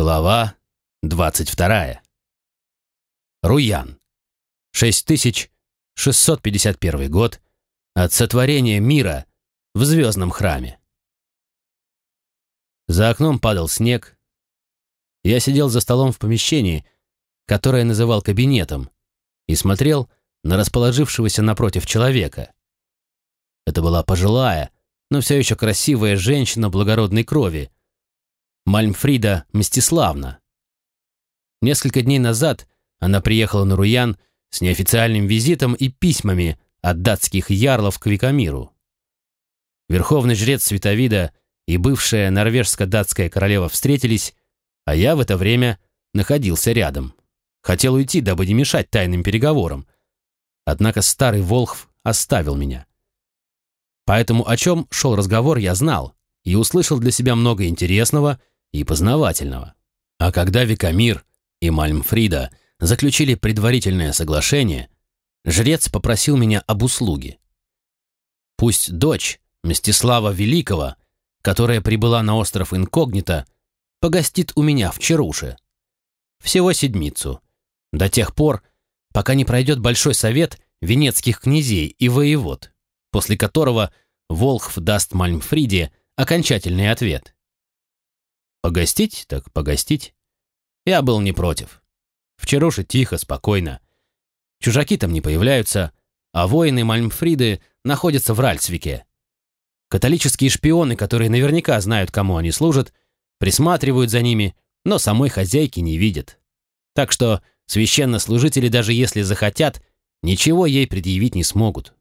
Глава 22. Руян. 6651 год от сотворения мира в звездном храме. За окном падал снег. Я сидел за столом в помещении, которое называл кабинетом, и смотрел на расположившегося напротив человека. Это была пожилая, но все еще красивая женщина благородной крови, Мальмфрида Мстиславна. Несколько дней назад она приехала на Руян с неофициальным визитом и письмами от датских ярлов к Викамиру. Верховный жрец Световида и бывшая норвежско-датская королева встретились, а я в это время находился рядом. Хотел уйти, дабы не мешать тайным переговорам. Однако старый Волхв оставил меня. Поэтому о чем шел разговор, я знал и услышал для себя много интересного и познавательного. А когда Викамир и Мальмфрида заключили предварительное соглашение, жрец попросил меня об услуге. Пусть дочь Мстислава Великого, которая прибыла на остров Инкогнито, погостит у меня в Чаруше. Всего седмицу. До тех пор, пока не пройдет большой совет венецких князей и воевод, после которого Волхв даст Мальмфриде окончательный ответ. Погостить, так погостить. Я был не против. Вчеруше тихо, спокойно. Чужаки там не появляются, а воины Мальмфриды находятся в Ральцвике. Католические шпионы, которые наверняка знают, кому они служат, присматривают за ними, но самой хозяйки не видят. Так что священнослужители, даже если захотят, ничего ей предъявить не смогут.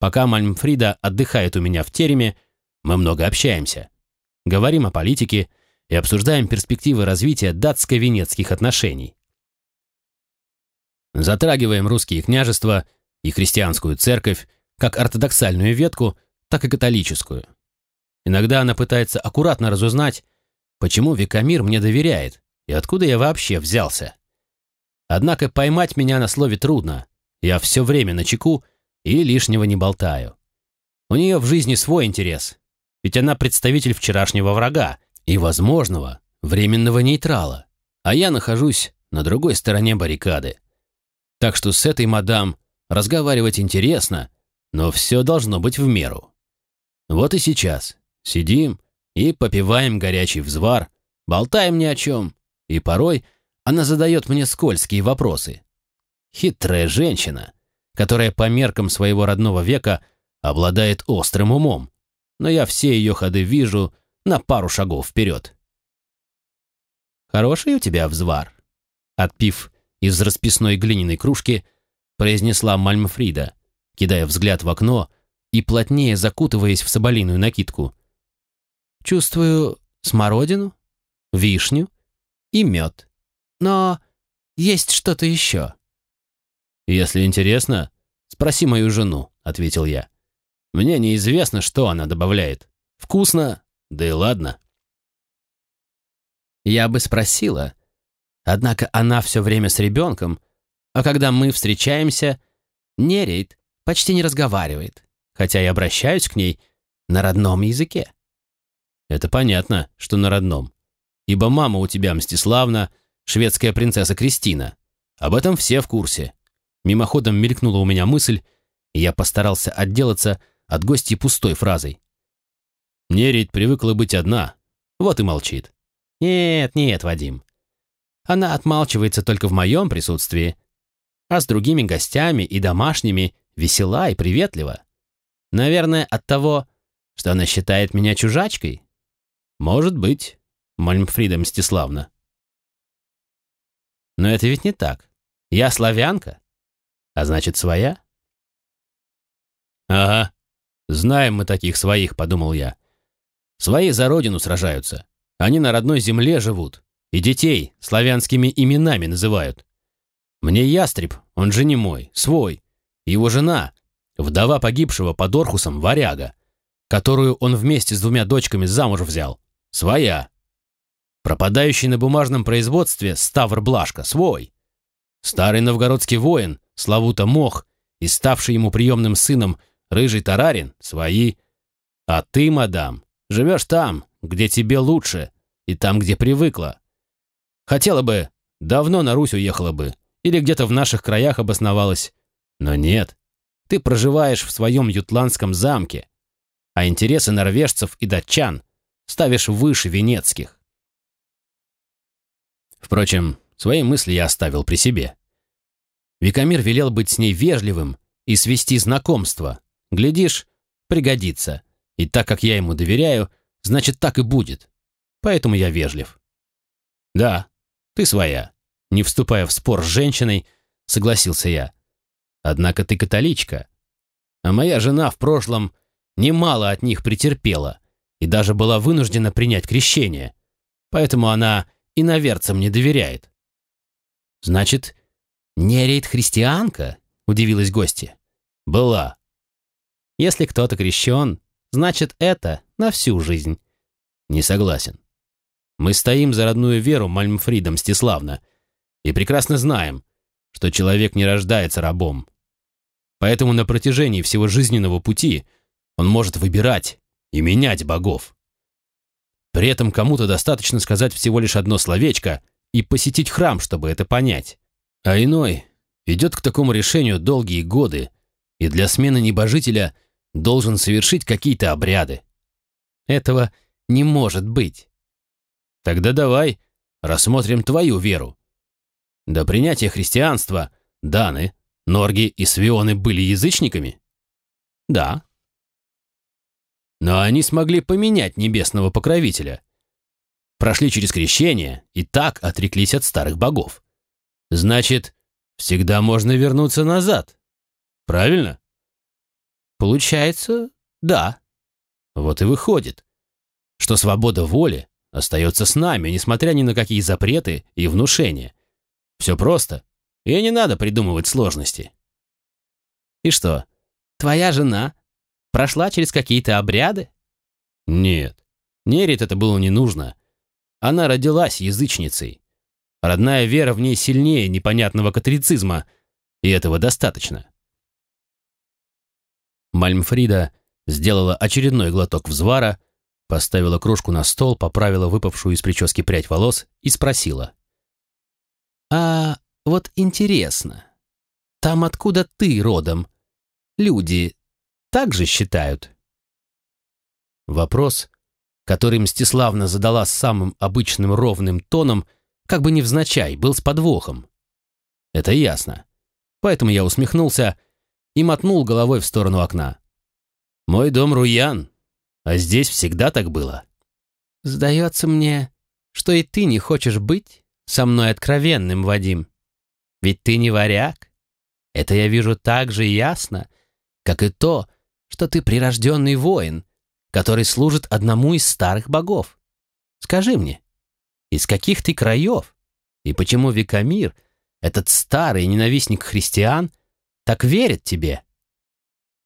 Пока Мальмфрида отдыхает у меня в тереме, мы много общаемся говорим о политике и обсуждаем перспективы развития датско-венецких отношений. Затрагиваем русские княжества и христианскую церковь, как ортодоксальную ветку, так и католическую. Иногда она пытается аккуратно разузнать, почему Викамир мне доверяет и откуда я вообще взялся. Однако поймать меня на слове трудно. Я все время на чеку и лишнего не болтаю. У нее в жизни свой интерес, ведь она представитель вчерашнего врага и возможного временного нейтрала, а я нахожусь на другой стороне баррикады. Так что с этой мадам разговаривать интересно, но все должно быть в меру. Вот и сейчас сидим и попиваем горячий взвар, болтаем ни о чем, и порой она задает мне скользкие вопросы. Хитрая женщина, которая по меркам своего родного века обладает острым умом, но я все ее ходы вижу на пару шагов вперед. «Хороший у тебя взвар», — отпив из расписной глиняной кружки, произнесла Мальмфрида, кидая взгляд в окно и плотнее закутываясь в соболиную накидку. «Чувствую смородину, вишню и мед. Но есть что-то еще». «Если интересно, спроси мою жену», — ответил я. Мне неизвестно, что она добавляет. Вкусно, да и ладно. Я бы спросила. Однако она все время с ребенком, а когда мы встречаемся, Нерейт почти не разговаривает, хотя я обращаюсь к ней на родном языке. Это понятно, что на родном. Ибо мама у тебя Мстиславна, шведская принцесса Кристина. Об этом все в курсе. Мимоходом мелькнула у меня мысль, и я постарался отделаться от гостей пустой фразой. Нерит привыкла быть одна, вот и молчит. Нет, нет, Вадим. Она отмалчивается только в моем присутствии, а с другими гостями и домашними весела и приветлива. Наверное, от того, что она считает меня чужачкой. Может быть, Мальмфрида Мстиславна. Но это ведь не так. Я славянка, а значит, своя. Ага, «Знаем мы таких своих», — подумал я. «Свои за родину сражаются. Они на родной земле живут. И детей славянскими именами называют. Мне ястреб, он же не мой, свой. Его жена, вдова погибшего под Орхусом, варяга, которую он вместе с двумя дочками замуж взял. Своя. Пропадающий на бумажном производстве Ставр Блашка, свой. Старый новгородский воин, Славута Мох, и ставший ему приемным сыном Рыжий Тарарин — свои. А ты, мадам, живешь там, где тебе лучше, и там, где привыкла. Хотела бы, давно на Русь уехала бы, или где-то в наших краях обосновалась. Но нет, ты проживаешь в своем ютландском замке, а интересы норвежцев и датчан ставишь выше венецких. Впрочем, свои мысли я оставил при себе. Викамир велел быть с ней вежливым и свести знакомство. Глядишь, пригодится. И так как я ему доверяю, значит, так и будет. Поэтому я вежлив. Да, ты своя. Не вступая в спор с женщиной, согласился я. Однако ты католичка. А моя жена в прошлом немало от них претерпела и даже была вынуждена принять крещение. Поэтому она иноверцам не доверяет. Значит, нерейт христианка? Удивилась гостья. Была. Если кто-то крещен, значит это на всю жизнь. Не согласен. Мы стоим за родную веру Мальмфрида Мстиславна и прекрасно знаем, что человек не рождается рабом. Поэтому на протяжении всего жизненного пути он может выбирать и менять богов. При этом кому-то достаточно сказать всего лишь одно словечко и посетить храм, чтобы это понять. А иной идет к такому решению долгие годы и для смены небожителя должен совершить какие-то обряды. Этого не может быть. Тогда давай рассмотрим твою веру. До принятия христианства Даны, Норги и Свионы были язычниками? Да. Но они смогли поменять небесного покровителя. Прошли через крещение и так отреклись от старых богов. Значит, всегда можно вернуться назад. Правильно? Получается, да. Вот и выходит, что свобода воли остается с нами, несмотря ни на какие запреты и внушения. Все просто, и не надо придумывать сложности. И что, твоя жена прошла через какие-то обряды? Нет, Нерит это было не нужно. Она родилась язычницей. Родная вера в ней сильнее непонятного католицизма, и этого достаточно. Мальмфрида сделала очередной глоток взвара, поставила кружку на стол, поправила выпавшую из прически прядь волос и спросила. «А вот интересно, там откуда ты родом? Люди так же считают?» Вопрос, который Мстиславна задала самым обычным ровным тоном, как бы невзначай, был с подвохом. Это ясно. Поэтому я усмехнулся и мотнул головой в сторону окна. «Мой дом Руян, а здесь всегда так было». «Сдается мне, что и ты не хочешь быть со мной откровенным, Вадим. Ведь ты не варяг. Это я вижу так же ясно, как и то, что ты прирожденный воин, который служит одному из старых богов. Скажи мне, из каких ты краев? И почему Викамир, этот старый ненавистник христиан, так верит тебе.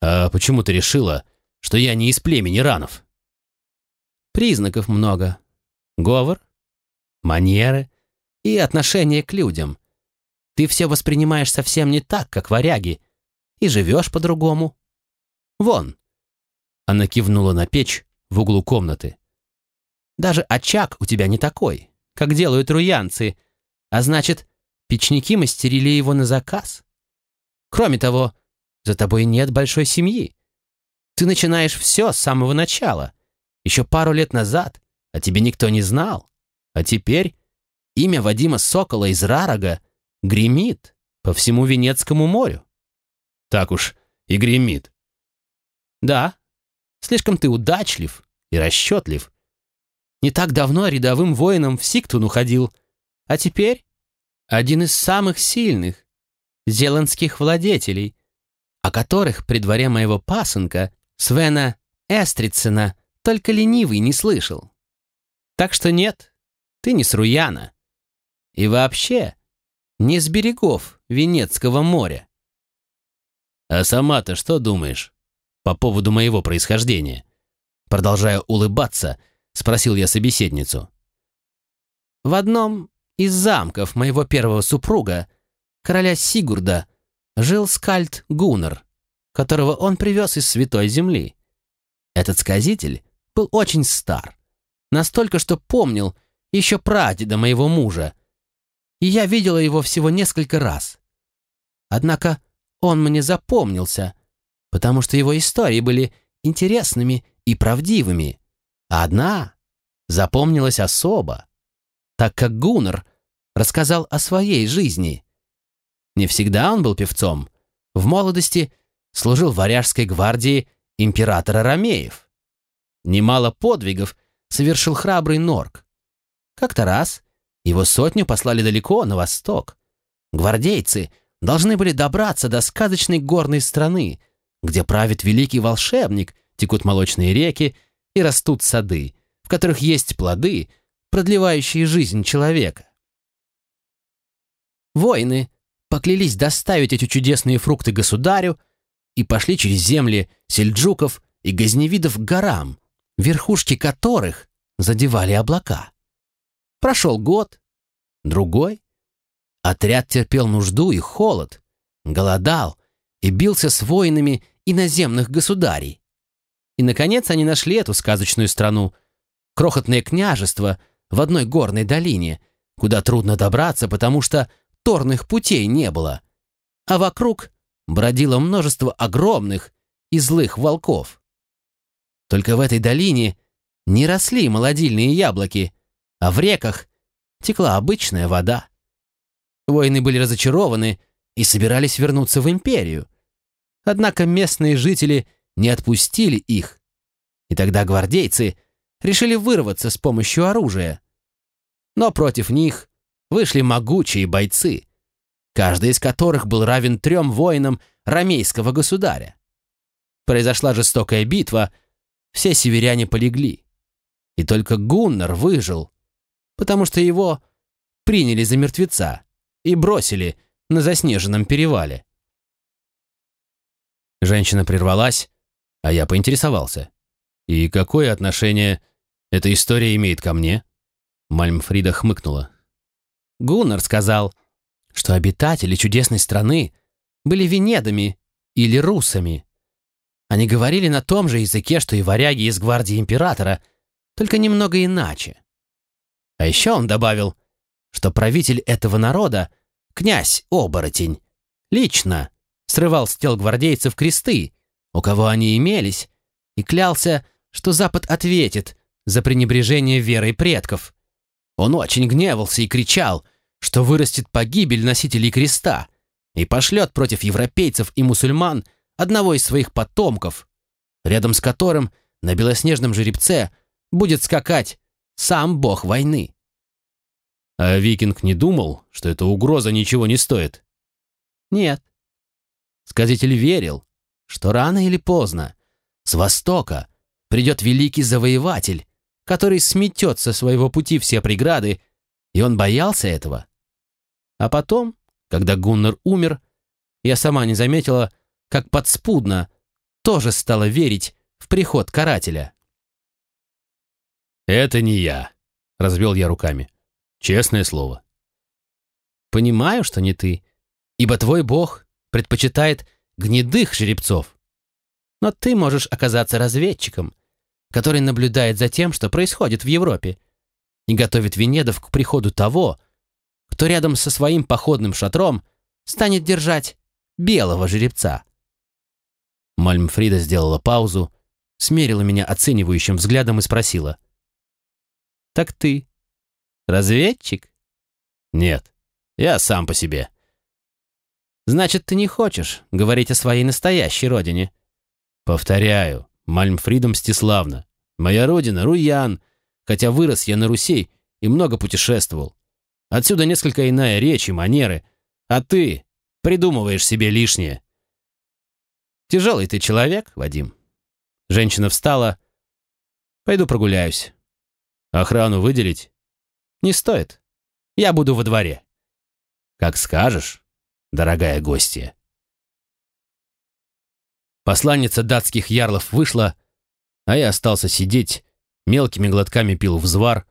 А почему ты решила, что я не из племени ранов? Признаков много. Говор, манеры и отношение к людям. Ты все воспринимаешь совсем не так, как варяги, и живешь по-другому. Вон. Она кивнула на печь в углу комнаты. Даже очаг у тебя не такой, как делают руянцы, а значит, печники мастерили его на заказ. Кроме того, за тобой нет большой семьи. Ты начинаешь все с самого начала. Еще пару лет назад о тебе никто не знал. А теперь имя Вадима Сокола из Рарага гремит по всему Венецкому морю. Так уж и гремит. Да, слишком ты удачлив и расчетлив. Не так давно рядовым воином в Сиктуну ходил, а теперь один из самых сильных зеландских владетелей, о которых при дворе моего пасынка Свена Эстрицена только ленивый не слышал. Так что нет, ты не с Руяна. И вообще, не с берегов Венецкого моря. А сама-то что думаешь по поводу моего происхождения? Продолжая улыбаться, спросил я собеседницу. В одном из замков моего первого супруга короля Сигурда, жил скальд Гуннар, которого он привез из Святой Земли. Этот сказитель был очень стар, настолько, что помнил еще прадеда моего мужа и я видела его всего несколько раз. Однако он мне запомнился, потому что его истории были интересными и правдивыми. А одна запомнилась особо, так как Гуннер рассказал о своей жизни. Не всегда он был певцом. В молодости служил в варяжской гвардии императора Ромеев. Немало подвигов совершил храбрый Норк. Как-то раз его сотню послали далеко, на восток. Гвардейцы должны были добраться до сказочной горной страны, где правит великий волшебник, текут молочные реки и растут сады, в которых есть плоды, продлевающие жизнь человека. Воины поклялись доставить эти чудесные фрукты государю и пошли через земли сельджуков и газневидов к горам, верхушки которых задевали облака. Прошел год, другой. Отряд терпел нужду и холод, голодал и бился с воинами иноземных государей. И, наконец, они нашли эту сказочную страну, крохотное княжество в одной горной долине, куда трудно добраться, потому что торных путей не было. А вокруг бродило множество огромных и злых волков. Только в этой долине не росли молодильные яблоки, а в реках текла обычная вода. Воины были разочарованы и собирались вернуться в империю. Однако местные жители не отпустили их. И тогда гвардейцы решили вырваться с помощью оружия. Но против них вышли могучие бойцы, каждый из которых был равен трем воинам ромейского государя. Произошла жестокая битва, все северяне полегли. И только Гуннар выжил, потому что его приняли за мертвеца и бросили на заснеженном перевале. Женщина прервалась, а я поинтересовался. «И какое отношение эта история имеет ко мне?» Мальмфрида хмыкнула. Гуннар сказал, что обитатели чудесной страны были венедами или русами. Они говорили на том же языке, что и варяги из гвардии императора, только немного иначе. А еще он добавил, что правитель этого народа, князь-оборотень, лично срывал с тел гвардейцев кресты, у кого они имелись, и клялся, что Запад ответит за пренебрежение верой предков. Он очень гневался и кричал, что вырастет погибель носителей креста и пошлет против европейцев и мусульман одного из своих потомков, рядом с которым на белоснежном жеребце будет скакать сам бог войны. А викинг не думал, что эта угроза ничего не стоит? Нет. Сказитель верил, что рано или поздно с востока придет великий завоеватель, который сметет со своего пути все преграды, и он боялся этого. А потом, когда Гуннар умер, я сама не заметила, как подспудно тоже стала верить в приход карателя. «Это не я», — развел я руками. «Честное слово». «Понимаю, что не ты, ибо твой бог предпочитает гнедых жеребцов. Но ты можешь оказаться разведчиком, который наблюдает за тем, что происходит в Европе, и готовит Венедов к приходу того, кто рядом со своим походным шатром станет держать белого жеребца». Мальмфрида сделала паузу, смерила меня оценивающим взглядом и спросила — так ты разведчик? Нет, я сам по себе. Значит, ты не хочешь говорить о своей настоящей родине? Повторяю, Мальмфридом Мстиславна. Моя родина — Руян, хотя вырос я на Руси и много путешествовал. Отсюда несколько иная речь и манеры, а ты придумываешь себе лишнее. Тяжелый ты человек, Вадим. Женщина встала. Пойду прогуляюсь. Охрану выделить? Не стоит. Я буду во дворе. Как скажешь, дорогая гостья. Посланница датских ярлов вышла, а я остался сидеть, мелкими глотками пил взвар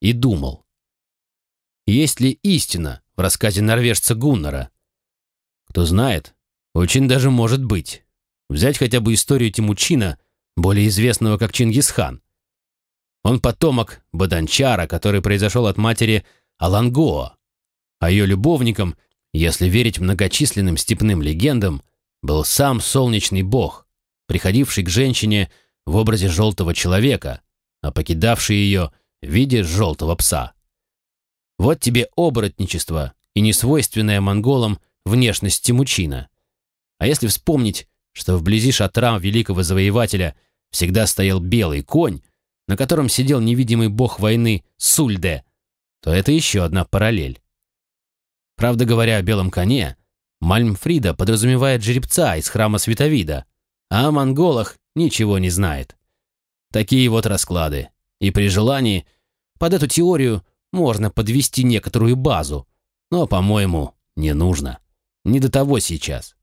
и думал. Есть ли истина в рассказе норвежца Гуннара? Кто знает, очень даже может быть. Взять хотя бы историю Тимучина, более известного как Чингисхан. Он потомок Баданчара, который произошел от матери Алангоа. а ее любовником, если верить многочисленным степным легендам, был сам солнечный бог, приходивший к женщине в образе желтого человека, а покидавший ее в виде желтого пса. Вот тебе оборотничество и несвойственная монголам внешность Тимучина. А если вспомнить, что вблизи шатра великого завоевателя всегда стоял белый конь, на котором сидел невидимый бог войны Сульде, то это еще одна параллель. Правда говоря о белом коне, Мальмфрида подразумевает жеребца из храма Световида, а о монголах ничего не знает. Такие вот расклады. И при желании под эту теорию можно подвести некоторую базу, но, по-моему, не нужно. Не до того сейчас.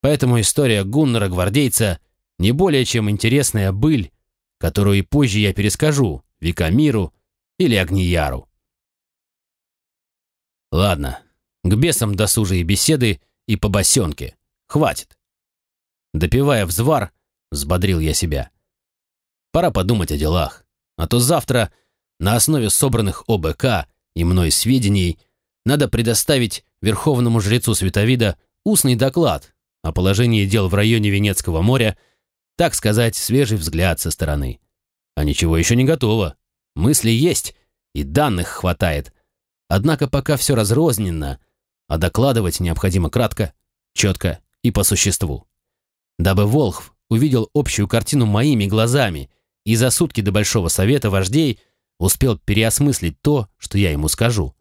Поэтому история Гуннера-гвардейца не более чем интересная быль, которую и позже я перескажу Викамиру или Агнияру. Ладно, к бесам досужие беседы и по босенке. Хватит. Допивая взвар, взбодрил я себя. Пора подумать о делах, а то завтра на основе собранных ОБК и мной сведений надо предоставить верховному жрецу Световида устный доклад о положении дел в районе Венецкого моря, так сказать, свежий взгляд со стороны. А ничего еще не готово. Мысли есть, и данных хватает. Однако пока все разрозненно, а докладывать необходимо кратко, четко и по существу. Дабы Волхв увидел общую картину моими глазами и за сутки до Большого Совета вождей успел переосмыслить то, что я ему скажу.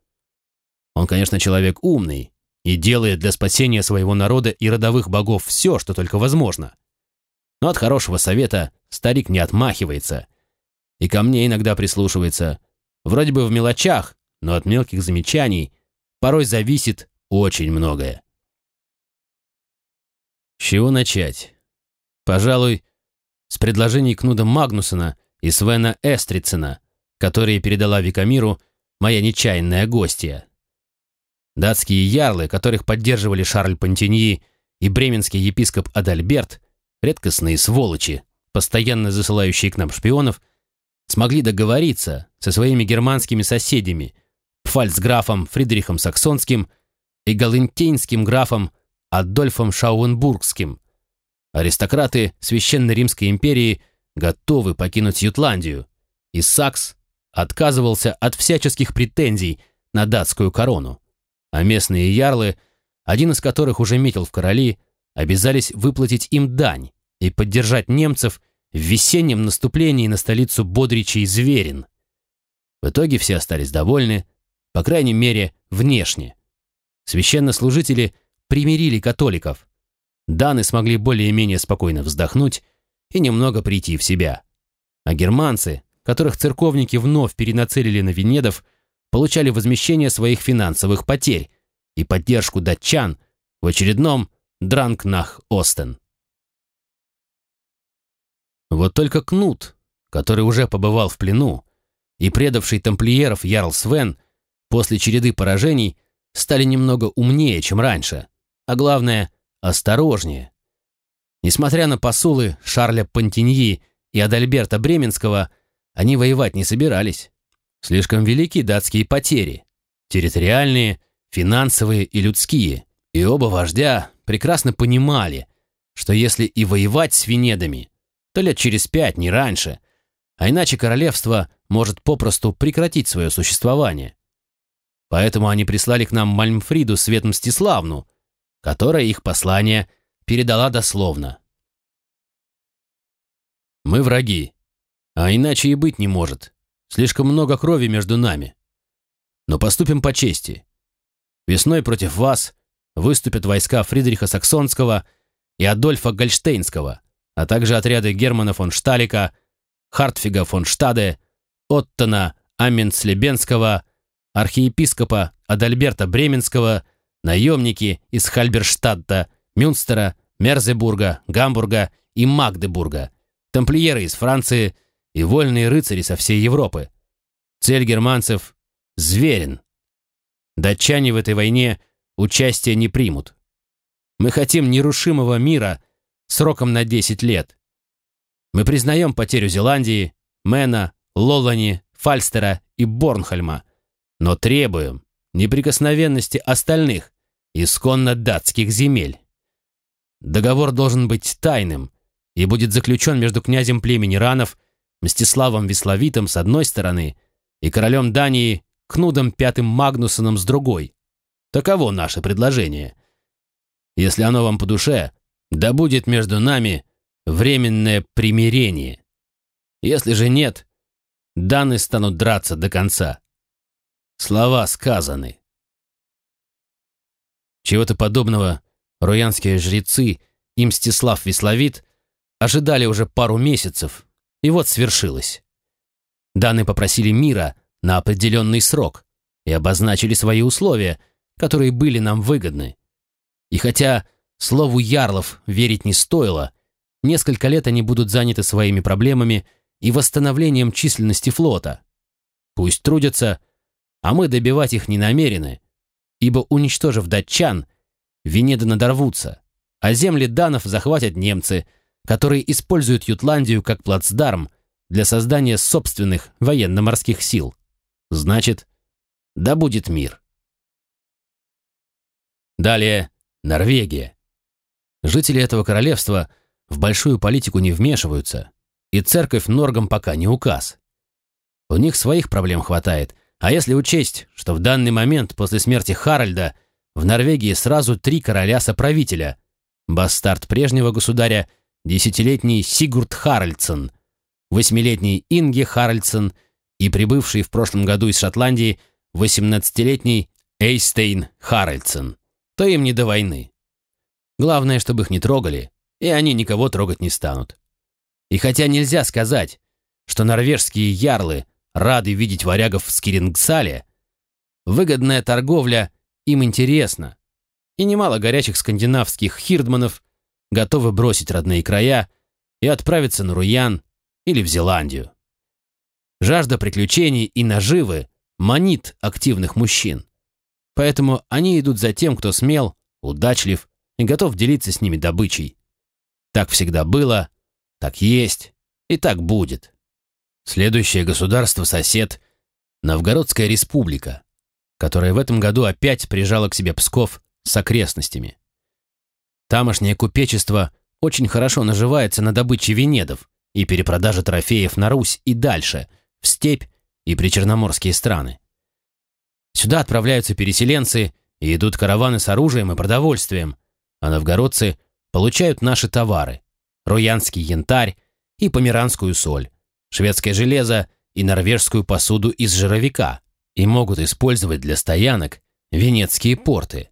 Он, конечно, человек умный и делает для спасения своего народа и родовых богов все, что только возможно. Но от хорошего совета старик не отмахивается. И ко мне иногда прислушивается. Вроде бы в мелочах, но от мелких замечаний порой зависит очень многое. С чего начать? Пожалуй, с предложений Кнуда Магнусона и Свена Эстрицена, которые передала Викамиру моя нечаянная гостья. Датские ярлы, которых поддерживали Шарль Пантиньи и бременский епископ Адальберт, редкостные сволочи, постоянно засылающие к нам шпионов, смогли договориться со своими германскими соседями, пфальцграфом Фридрихом Саксонским и галентейнским графом Адольфом Шауенбургским. Аристократы Священной Римской империи готовы покинуть Ютландию, и Сакс отказывался от всяческих претензий на датскую корону, а местные ярлы, один из которых уже метил в короли, обязались выплатить им дань и поддержать немцев в весеннем наступлении на столицу Бодричи и Зверин. В итоге все остались довольны, по крайней мере, внешне. Священнослужители примирили католиков. Даны смогли более-менее спокойно вздохнуть и немного прийти в себя. А германцы, которых церковники вновь перенацелили на Венедов, получали возмещение своих финансовых потерь и поддержку датчан в очередном Дранкнах-Остен. Вот только Кнут, который уже побывал в плену, и предавший тамплиеров Ярл Свен после череды поражений стали немного умнее, чем раньше, а главное, осторожнее. Несмотря на посулы Шарля Пантиньи и Адальберта Бременского, они воевать не собирались. Слишком велики датские потери. Территориальные, финансовые и людские. И оба вождя прекрасно понимали, что если и воевать с Венедами, то лет через пять, не раньше, а иначе королевство может попросту прекратить свое существование. Поэтому они прислали к нам Мальмфриду Свет Мстиславну, которая их послание передала дословно. «Мы враги, а иначе и быть не может. Слишком много крови между нами. Но поступим по чести. Весной против вас выступят войска Фридриха Саксонского и Адольфа Гольштейнского, а также отряды Германа фон Шталика, Хартфига фон Штаде, Оттона Амментслебенского архиепископа Адальберта Бременского, наемники из Хальберштадта, Мюнстера, Мерзебурга, Гамбурга и Магдебурга, тамплиеры из Франции и вольные рыцари со всей Европы. Цель германцев – Зверин. Датчане в этой войне участия не примут. Мы хотим нерушимого мира сроком на 10 лет. Мы признаем потерю Зеландии, Мэна, Лолани, Фальстера и Борнхольма – но требуем, неприкосновенности остальных исконно датских земель. Договор должен быть тайным и будет заключен между князем племени Ранов, Мстиславом Весловитом с одной стороны и королем Дании Кнудом Пятым Магнусоном с другой. Таково наше предложение. Если оно вам по душе, да будет между нами временное примирение. Если же нет, даны станут драться до конца. Слова сказаны. Чего-то подобного руянские жрецы и Мстислав Весловит ожидали уже пару месяцев, и вот свершилось. Даны попросили мира на определенный срок и обозначили свои условия, которые были нам выгодны. И хотя слову ярлов верить не стоило, несколько лет они будут заняты своими проблемами и восстановлением численности флота. Пусть трудятся, а мы добивать их не намерены, ибо, уничтожив датчан, Венеды надорвутся, а земли данов захватят немцы, которые используют Ютландию как плацдарм для создания собственных военно-морских сил. Значит, да будет мир. Далее Норвегия. Жители этого королевства в большую политику не вмешиваются, и церковь Норгам пока не указ. У них своих проблем хватает, а если учесть, что в данный момент после смерти Харальда в Норвегии сразу три короля-соправителя, бастард прежнего государя, десятилетний Сигурд Харальдсон, восьмилетний Инге Харальдсон и прибывший в прошлом году из Шотландии 18-летний Эйстейн Харальдсон, то им не до войны. Главное, чтобы их не трогали, и они никого трогать не станут. И хотя нельзя сказать, что норвежские ярлы рады видеть варягов в Скирингсале, выгодная торговля им интересна, и немало горячих скандинавских хирдманов готовы бросить родные края и отправиться на Руян или в Зеландию. Жажда приключений и наживы манит активных мужчин. Поэтому они идут за тем, кто смел, удачлив и готов делиться с ними добычей. Так всегда было, так есть и так будет. Следующее государство-сосед – Новгородская республика, которая в этом году опять прижала к себе Псков с окрестностями. Тамошнее купечество очень хорошо наживается на добыче венедов и перепродаже трофеев на Русь и дальше, в степь и причерноморские страны. Сюда отправляются переселенцы и идут караваны с оружием и продовольствием, а новгородцы получают наши товары – руянский янтарь и померанскую соль, шведское железо и норвежскую посуду из жировика и могут использовать для стоянок венецкие порты.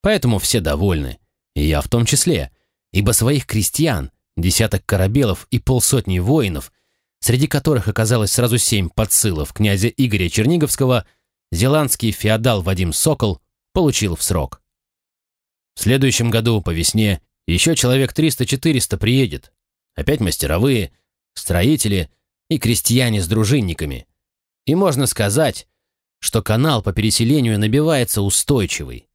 Поэтому все довольны, и я в том числе, ибо своих крестьян, десяток корабелов и полсотни воинов – среди которых оказалось сразу семь подсылов князя Игоря Черниговского, зеландский феодал Вадим Сокол получил в срок. В следующем году по весне еще человек 300-400 приедет. Опять мастеровые, строители и крестьяне с дружинниками. И можно сказать, что канал по переселению набивается устойчивый.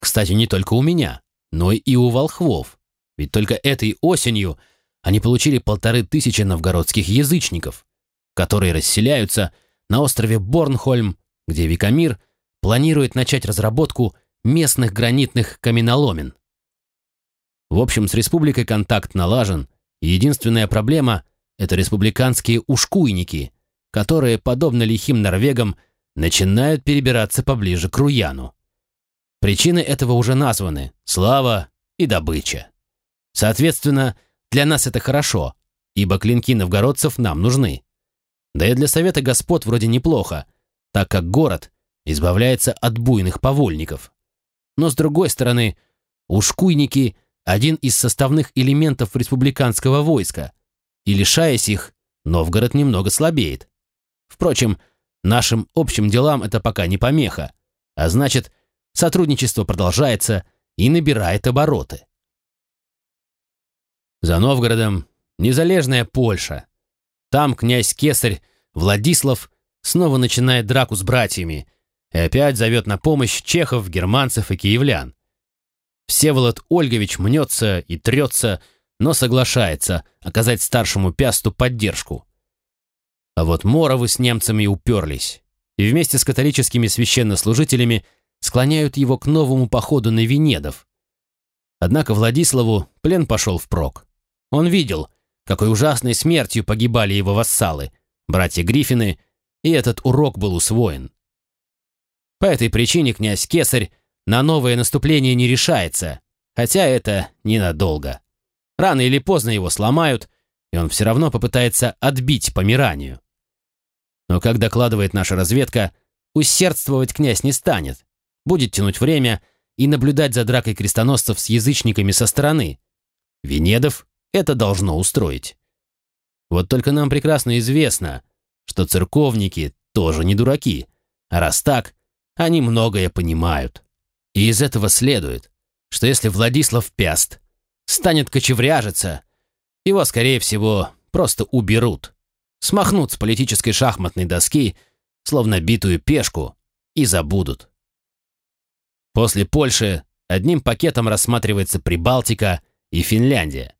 Кстати, не только у меня, но и у волхвов. Ведь только этой осенью – они получили полторы тысячи новгородских язычников, которые расселяются на острове Борнхольм, где Викамир планирует начать разработку местных гранитных каменоломен. В общем, с республикой контакт налажен, и единственная проблема – это республиканские ушкуйники, которые, подобно лихим норвегам, начинают перебираться поближе к Руяну. Причины этого уже названы – слава и добыча. Соответственно, для нас это хорошо, ибо клинки новгородцев нам нужны. Да и для совета господ вроде неплохо, так как город избавляется от буйных повольников. Но с другой стороны, ушкуйники – один из составных элементов республиканского войска, и лишаясь их, Новгород немного слабеет. Впрочем, нашим общим делам это пока не помеха, а значит, сотрудничество продолжается и набирает обороты. За Новгородом незалежная Польша. Там князь Кесарь Владислав снова начинает драку с братьями и опять зовет на помощь чехов, германцев и киевлян. Всеволод Ольгович мнется и трется, но соглашается оказать старшему пясту поддержку. А вот Моровы с немцами уперлись. и вместе с католическими священнослужителями склоняют его к новому походу на Венедов. Однако Владиславу плен пошел впрок. Он видел, какой ужасной смертью погибали его вассалы, братья Гриффины, и этот урок был усвоен. По этой причине князь Кесарь на новое наступление не решается, хотя это ненадолго. Рано или поздно его сломают, и он все равно попытается отбить помиранию. Но, как докладывает наша разведка, усердствовать князь не станет, будет тянуть время и наблюдать за дракой крестоносцев с язычниками со стороны. Венедов это должно устроить. Вот только нам прекрасно известно, что церковники тоже не дураки, а раз так, они многое понимают. И из этого следует, что если Владислав Пяст станет кочевряжиться, его, скорее всего, просто уберут, смахнут с политической шахматной доски, словно битую пешку, и забудут. После Польши одним пакетом рассматривается Прибалтика и Финляндия.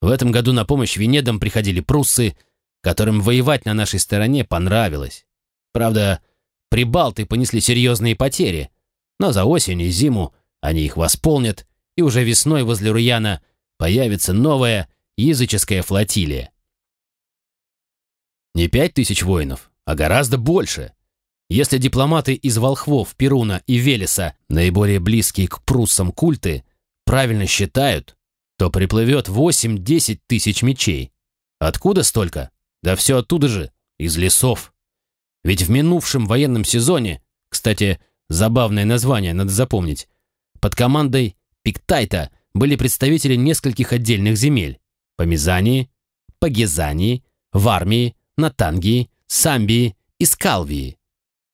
В этом году на помощь Венедам приходили пруссы, которым воевать на нашей стороне понравилось. Правда, прибалты понесли серьезные потери, но за осень и зиму они их восполнят, и уже весной возле Руяна появится новая языческая флотилия. Не пять тысяч воинов, а гораздо больше. Если дипломаты из Волхвов, Перуна и Велеса, наиболее близкие к пруссам культы, правильно считают, то приплывет 8-10 тысяч мечей. Откуда столько? Да все оттуда же, из лесов. Ведь в минувшем военном сезоне, кстати, забавное название надо запомнить, под командой Пиктайта были представители нескольких отдельных земель – Помизании, Пагезании, Вармии, Натангии, Самбии и Скалвии.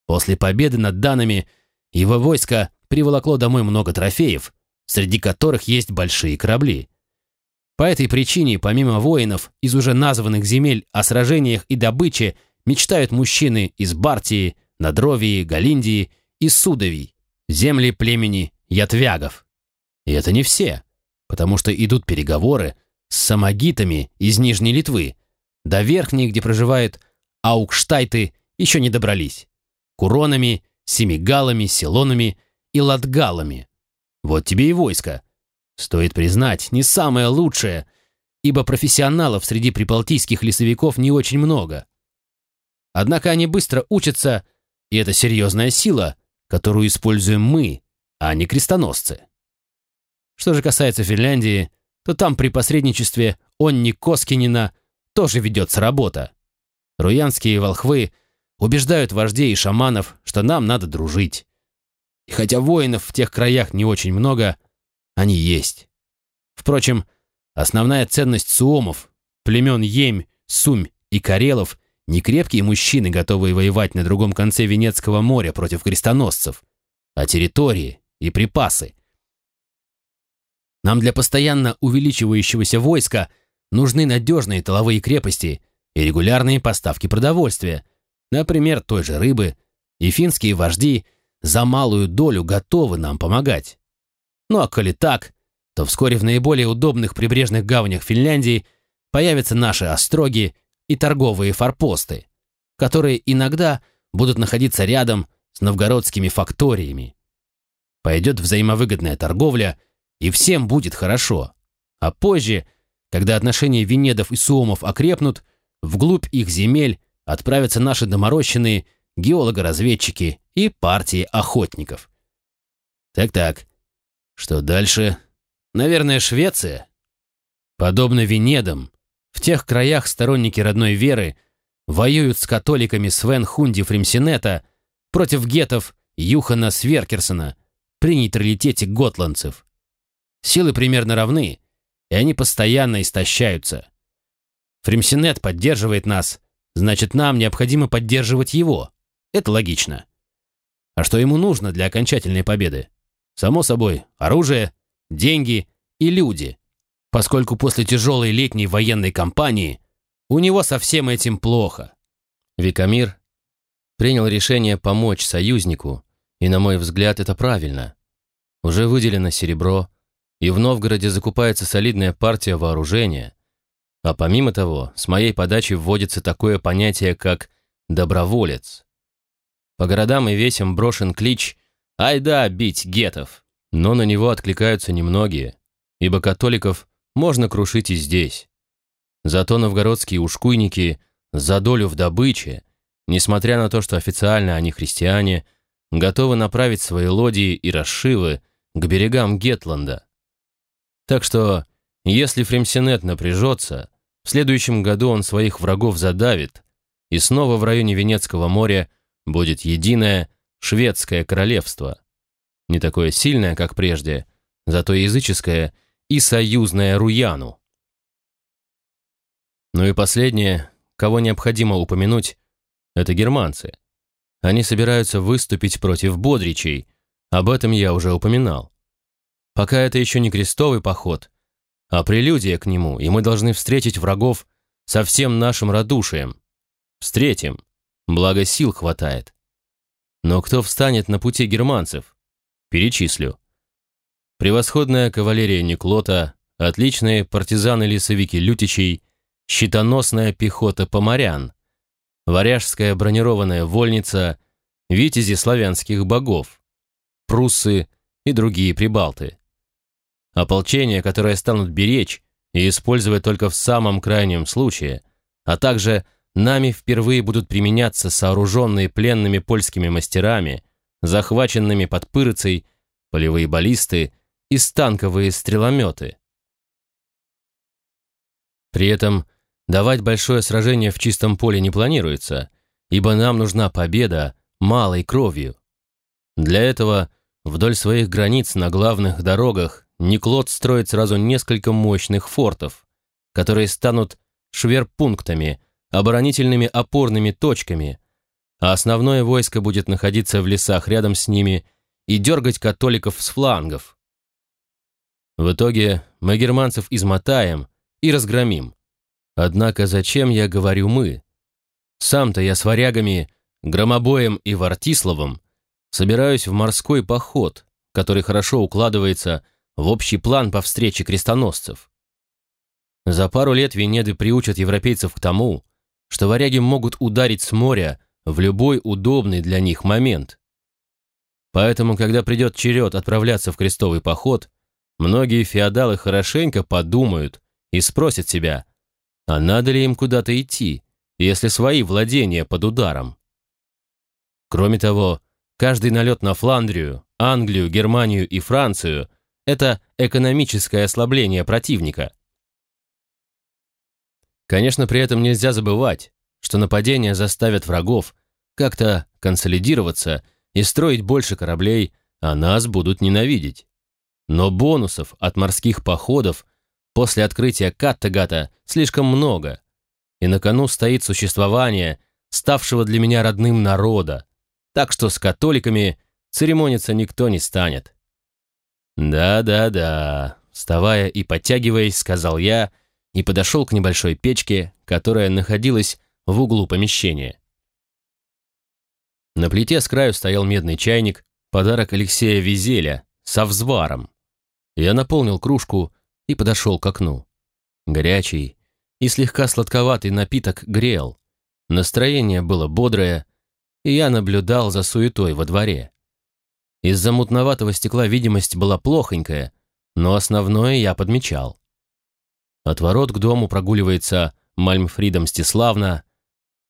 После победы над данами его войско приволокло домой много трофеев, среди которых есть большие корабли. По этой причине, помимо воинов из уже названных земель о сражениях и добыче, мечтают мужчины из Бартии, Надровии, Галиндии и Судовий, земли племени Ятвягов. И это не все, потому что идут переговоры с самогитами из Нижней Литвы. До Верхней, где проживают аукштайты, еще не добрались. Куронами, семигалами, селонами и латгалами. Вот тебе и войско. Стоит признать, не самое лучшее, ибо профессионалов среди прибалтийских лесовиков не очень много. Однако они быстро учатся, и это серьезная сила, которую используем мы, а не крестоносцы. Что же касается Финляндии, то там при посредничестве Онни Коскинина тоже ведется работа. Руянские волхвы убеждают вождей и шаманов, что нам надо дружить. И хотя воинов в тех краях не очень много, они есть. Впрочем, основная ценность суомов, племен Емь, Сумь и Карелов не крепкие мужчины, готовые воевать на другом конце Венецкого моря против крестоносцев, а территории и припасы. Нам для постоянно увеличивающегося войска нужны надежные тыловые крепости и регулярные поставки продовольствия, например, той же рыбы, и финские вожди за малую долю готовы нам помогать. Ну а коли так, то вскоре в наиболее удобных прибрежных гаванях Финляндии появятся наши остроги и торговые форпосты, которые иногда будут находиться рядом с новгородскими факториями. Пойдет взаимовыгодная торговля, и всем будет хорошо. А позже, когда отношения Венедов и Суомов окрепнут, вглубь их земель отправятся наши доморощенные геолого-разведчики и партии охотников. Так-так, что дальше? Наверное, Швеция? Подобно Венедам, в тех краях сторонники родной веры воюют с католиками Свен Хунди Фримсинета против гетов Юхана Сверкерсона при нейтралитете готландцев. Силы примерно равны, и они постоянно истощаются. Фримсинет поддерживает нас, значит, нам необходимо поддерживать его. Это логично. А что ему нужно для окончательной победы? Само собой, оружие, деньги и люди, поскольку после тяжелой летней военной кампании у него со всем этим плохо. Викамир принял решение помочь союзнику, и, на мой взгляд, это правильно. Уже выделено серебро, и в Новгороде закупается солидная партия вооружения. А помимо того, с моей подачи вводится такое понятие, как «доброволец». По городам и весям брошен клич «Айда бить гетов!» Но на него откликаются немногие, ибо католиков можно крушить и здесь. Зато новгородские ушкуйники за долю в добыче, несмотря на то, что официально они христиане, готовы направить свои лодии и расшивы к берегам Гетланда. Так что, если Фремсенет напряжется, в следующем году он своих врагов задавит, и снова в районе Венецкого моря будет единое шведское королевство. Не такое сильное, как прежде, зато языческое и союзное Руяну. Ну и последнее, кого необходимо упомянуть, это германцы. Они собираются выступить против бодричей, об этом я уже упоминал. Пока это еще не крестовый поход, а прелюдия к нему, и мы должны встретить врагов со всем нашим радушием. Встретим, благо сил хватает. Но кто встанет на пути германцев? Перечислю. Превосходная кавалерия Никлота, отличные партизаны-лесовики Лютичей, щитоносная пехота поморян, варяжская бронированная вольница, витязи славянских богов, пруссы и другие прибалты. Ополчения, которые станут беречь и использовать только в самом крайнем случае, а также нами впервые будут применяться сооруженные пленными польскими мастерами, захваченными под Пырыцей, полевые баллисты и станковые стрелометы. При этом давать большое сражение в чистом поле не планируется, ибо нам нужна победа малой кровью. Для этого вдоль своих границ на главных дорогах Никлот строит сразу несколько мощных фортов, которые станут шверпунктами, оборонительными опорными точками, а основное войско будет находиться в лесах рядом с ними и дергать католиков с флангов. В итоге мы германцев измотаем и разгромим. Однако зачем я говорю «мы»? Сам-то я с варягами, Громобоем и Вартиславом собираюсь в морской поход, который хорошо укладывается в общий план по встрече крестоносцев. За пару лет Венеды приучат европейцев к тому, что варяги могут ударить с моря в любой удобный для них момент. Поэтому, когда придет черед отправляться в крестовый поход, многие феодалы хорошенько подумают и спросят себя, а надо ли им куда-то идти, если свои владения под ударом. Кроме того, каждый налет на Фландрию, Англию, Германию и Францию – это экономическое ослабление противника. Конечно, при этом нельзя забывать, что нападения заставят врагов как-то консолидироваться и строить больше кораблей, а нас будут ненавидеть. Но бонусов от морских походов после открытия Каттегата слишком много, и на кону стоит существование ставшего для меня родным народа, так что с католиками церемониться никто не станет. «Да-да-да», вставая и подтягиваясь, сказал я и подошел к небольшой печке, которая находилась в углу помещения. На плите с краю стоял медный чайник, подарок Алексея Визеля, со взваром. Я наполнил кружку и подошел к окну. Горячий и слегка сладковатый напиток грел. Настроение было бодрое, и я наблюдал за суетой во дворе. Из-за мутноватого стекла видимость была плохонькая, но основное я подмечал. От ворот к дому прогуливается Мальмфрида Мстиславна.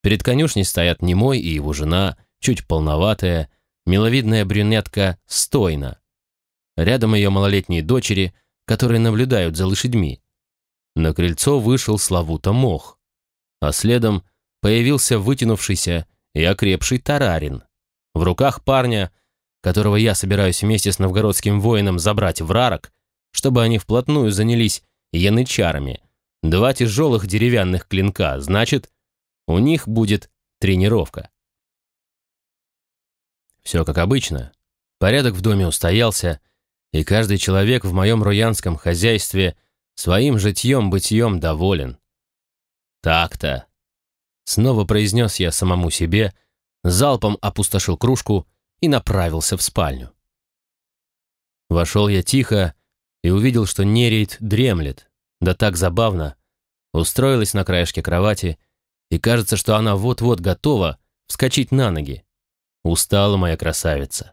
Перед конюшней стоят Немой и его жена — чуть полноватая, миловидная брюнетка Стойна. Рядом ее малолетние дочери, которые наблюдают за лошадьми. На крыльцо вышел Славута Мох, а следом появился вытянувшийся и окрепший Тарарин. В руках парня, которого я собираюсь вместе с новгородским воином забрать в Рарок, чтобы они вплотную занялись янычарами. Два тяжелых деревянных клинка, значит, у них будет тренировка. Все как обычно. Порядок в доме устоялся, и каждый человек в моем руянском хозяйстве своим житьем-бытьем доволен. Так-то. Снова произнес я самому себе, залпом опустошил кружку и направился в спальню. Вошел я тихо и увидел, что Нерейт дремлет, да так забавно, устроилась на краешке кровати, и кажется, что она вот-вот готова вскочить на ноги. устала моя красавица.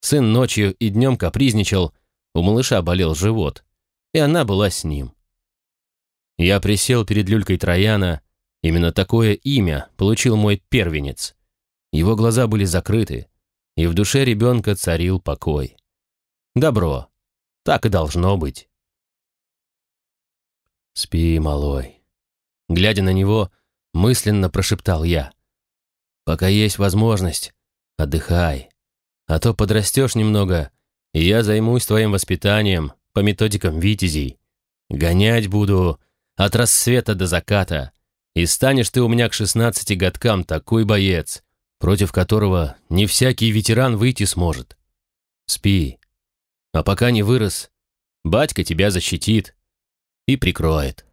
Сын ночью и днем капризничал, у малыша болел живот, и она была с ним. Я присел перед люлькой Трояна, именно такое имя получил мой первенец. Его глаза были закрыты, и в душе ребенка царил покой. Добро, так и должно быть. «Спи, малой». Глядя на него, мысленно прошептал я. «Пока есть возможность, отдыхай, а то подрастешь немного, и я займусь твоим воспитанием по методикам витязей. Гонять буду от рассвета до заката, и станешь ты у меня к шестнадцати годкам такой боец, против которого не всякий ветеран выйти сможет. Спи, а пока не вырос, батька тебя защитит и прикроет.